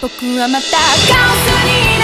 僕はまたカオスに